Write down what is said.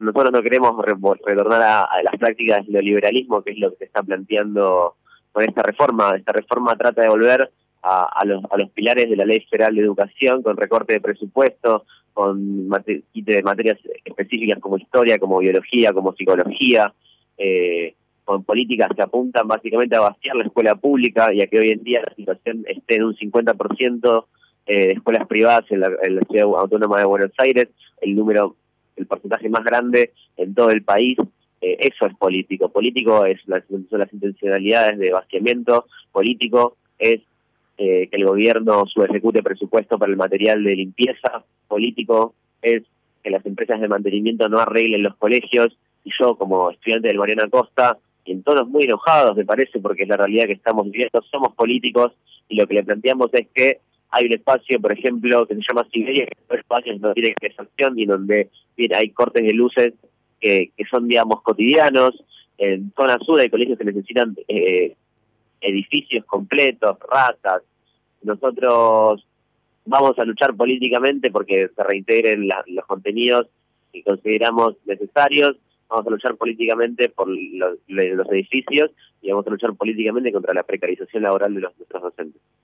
nosotros no queremos retornar a, las prácticas del neoliberalismo, que es lo que se está planteando con esta reforma. Esta reforma trata de volver a, los, a los pilares de la Ley Federal de Educación, con recorte de presupuesto, con de materias específicas como historia, como biología, como psicología, eh, con políticas que apuntan básicamente a vaciar la escuela pública y a que hoy en día la situación esté en un 50% eh, de escuelas privadas en la, en la Ciudad Autónoma de Buenos Aires, el número el porcentaje más grande en todo el país. Eh, eso es político. Político es las, son las intencionalidades de vaciamiento. Político es eh, que el gobierno subejecute presupuesto para el material de limpieza. Político es que las empresas de mantenimiento no arreglen los colegios. Y yo, como estudiante del Mariana Costa, en tonos muy enojados, me parece, porque es la realidad que estamos viviendo, somos políticos y lo que le planteamos es que hay un espacio, por ejemplo, que se llama Siberia, que es un espacio donde tiene acción y donde hay cortes de luces que, son, digamos, cotidianos. En zona sur hay colegios que necesitan eh, edificios completos, ratas. Nosotros vamos a luchar políticamente porque se reintegren los contenidos que consideramos necesarios. Vamos a luchar políticamente por los, los edificios y vamos a luchar políticamente contra la precarización laboral de los, nuestros docentes.